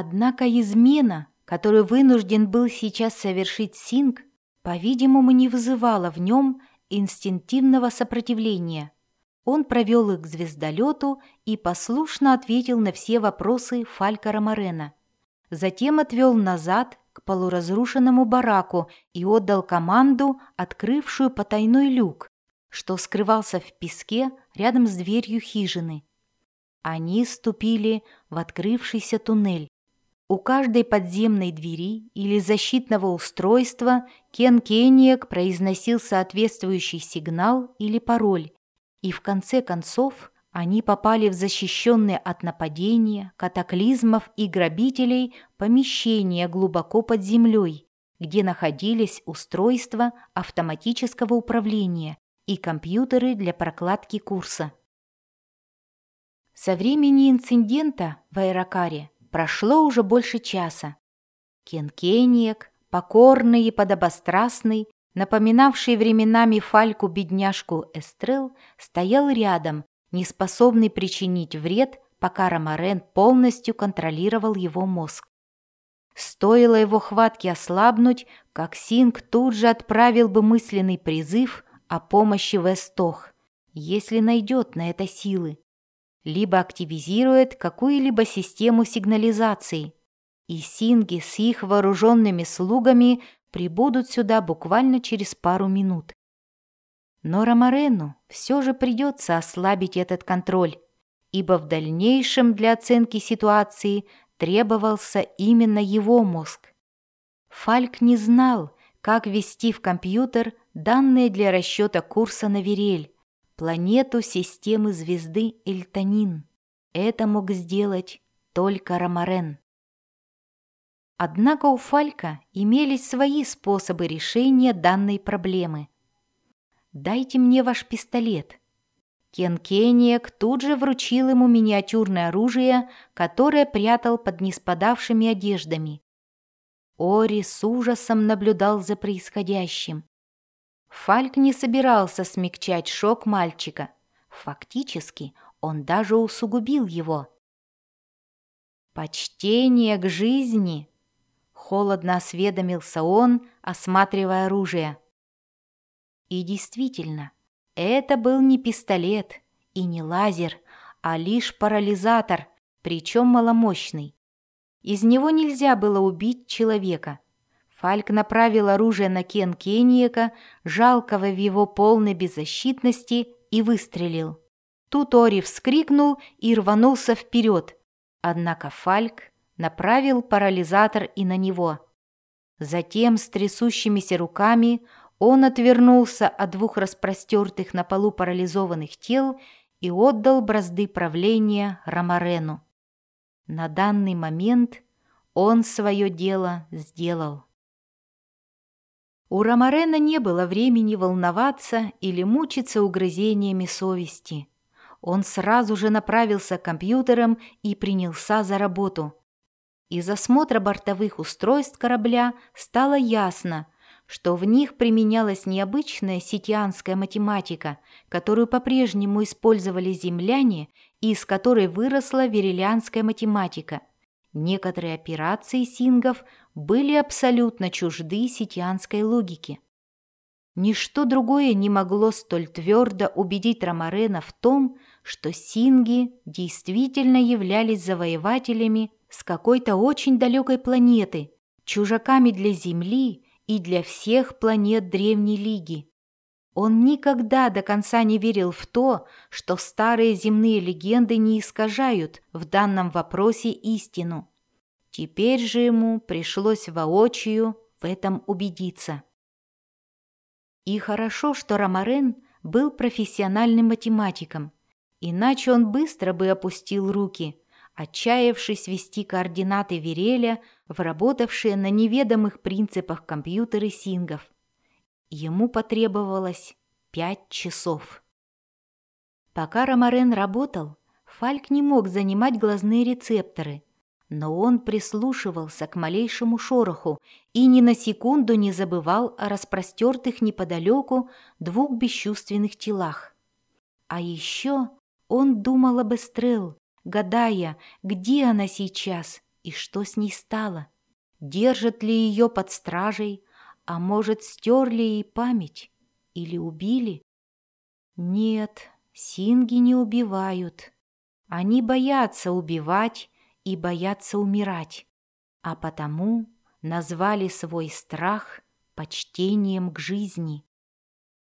Однако измена, которую вынужден был сейчас совершить Синг, по-видимому, не вызывала в нем инстинктивного сопротивления. Он провел их к звездолету и послушно ответил на все вопросы Фалька Ромарена. Затем отвел назад к полуразрушенному бараку и отдал команду, открывшую потайной люк, что скрывался в песке рядом с дверью хижины. Они ступили в открывшийся туннель. У каждой подземной двери или защитного устройства Кен Кениек произносил соответствующий сигнал или пароль, и в конце концов они попали в защищенные от нападения, катаклизмов и грабителей помещения глубоко под землей, где находились устройства автоматического управления и компьютеры для прокладки курса. Со времени инцидента в аэрокаре Прошло уже больше часа. Кенкениек, покорный и подобострастный, напоминавший временами Фальку бедняжку Эстрел, стоял рядом, неспособный причинить вред, пока Ромарен полностью контролировал его мозг. Стоило его хватке ослабнуть, как Синг тут же отправил бы мысленный призыв о помощи в Эстох, если найдет на это силы либо активизирует какую-либо систему сигнализации, и синги с их вооруженными слугами прибудут сюда буквально через пару минут. Но Ромарену все же придется ослабить этот контроль, ибо в дальнейшем для оценки ситуации требовался именно его мозг. Фальк не знал, как ввести в компьютер данные для расчета курса на Верель, планету системы звезды Эльтанин. Это мог сделать только Ромарен. Однако у Фалька имелись свои способы решения данной проблемы. «Дайте мне ваш пистолет». Кен Кениек тут же вручил ему миниатюрное оружие, которое прятал под неспадавшими одеждами. Ори с ужасом наблюдал за происходящим. Фальк не собирался смягчать шок мальчика. Фактически он даже усугубил его. «Почтение к жизни!» — холодно осведомился он, осматривая оружие. И действительно, это был не пистолет и не лазер, а лишь парализатор, причем маломощный. Из него нельзя было убить человека — Фальк направил оружие на Кен Кениека, жалкого в его полной беззащитности, и выстрелил. Тут Ори вскрикнул и рванулся вперед, однако Фальк направил парализатор и на него. Затем с трясущимися руками он отвернулся от двух распростертых на полу парализованных тел и отдал бразды правления Ромарену. На данный момент он свое дело сделал. У Ромарена не было времени волноваться или мучиться угрызениями совести. Он сразу же направился к компьютерам и принялся за работу. Из осмотра бортовых устройств корабля стало ясно, что в них применялась необычная ситианская математика, которую по-прежнему использовали земляне и из которой выросла верилианская математика. Некоторые операции сингов были абсолютно чужды ситианской логике. Ничто другое не могло столь твердо убедить Ромарена в том, что синги действительно являлись завоевателями с какой-то очень далекой планеты, чужаками для Земли и для всех планет Древней Лиги. Он никогда до конца не верил в то, что старые земные легенды не искажают в данном вопросе истину. Теперь же ему пришлось воочию в этом убедиться. И хорошо, что Ромарен был профессиональным математиком, иначе он быстро бы опустил руки, отчаявшись ввести координаты Вереля в работавшие на неведомых принципах компьютеры сингов. Ему потребовалось пять часов. Пока Ромарен работал, Фальк не мог занимать глазные рецепторы – но он прислушивался к малейшему шороху и ни на секунду не забывал о распростертых неподалеку двух бесчувственных телах. А еще он думал об Эстрел, гадая, где она сейчас И что с ней стало? Держат ли ее под стражей, а может, стерли ей память или убили? Нет, синги не убивают. Они боятся убивать и боятся умирать, а потому назвали свой страх почтением к жизни.